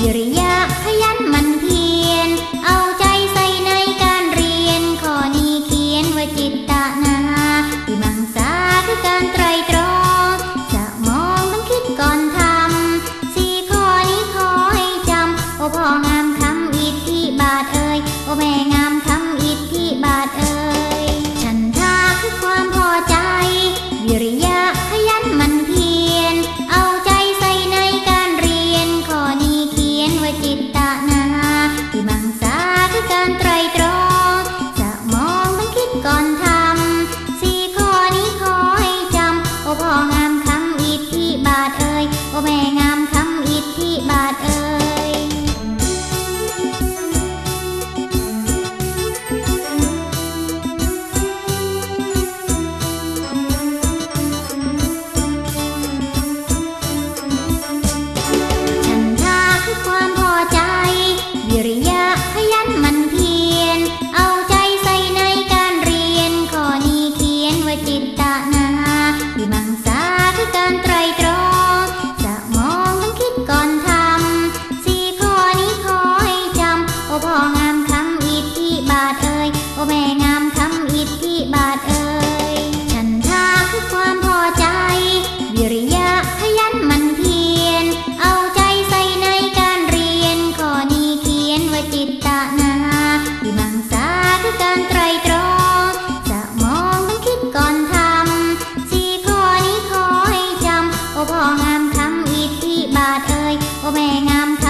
วิริยะขยันมันเพียรเอาใจใส่ในการเรียนข้อนี้เขียนว่าจิตตะนาวิงสาคือการไตรตรองจะมองต้องคิดก่อนทำสี่ข้อนี้ขอใจำ โอพงามคำอิทธิบาทเอ่ยโอแม่งาม วิริยะขยันมันเพียรเอาใจใส่ในการเรียนข้อนี้เขียนว่จิตตะนาวิมัง แม่งามทำอิทธิ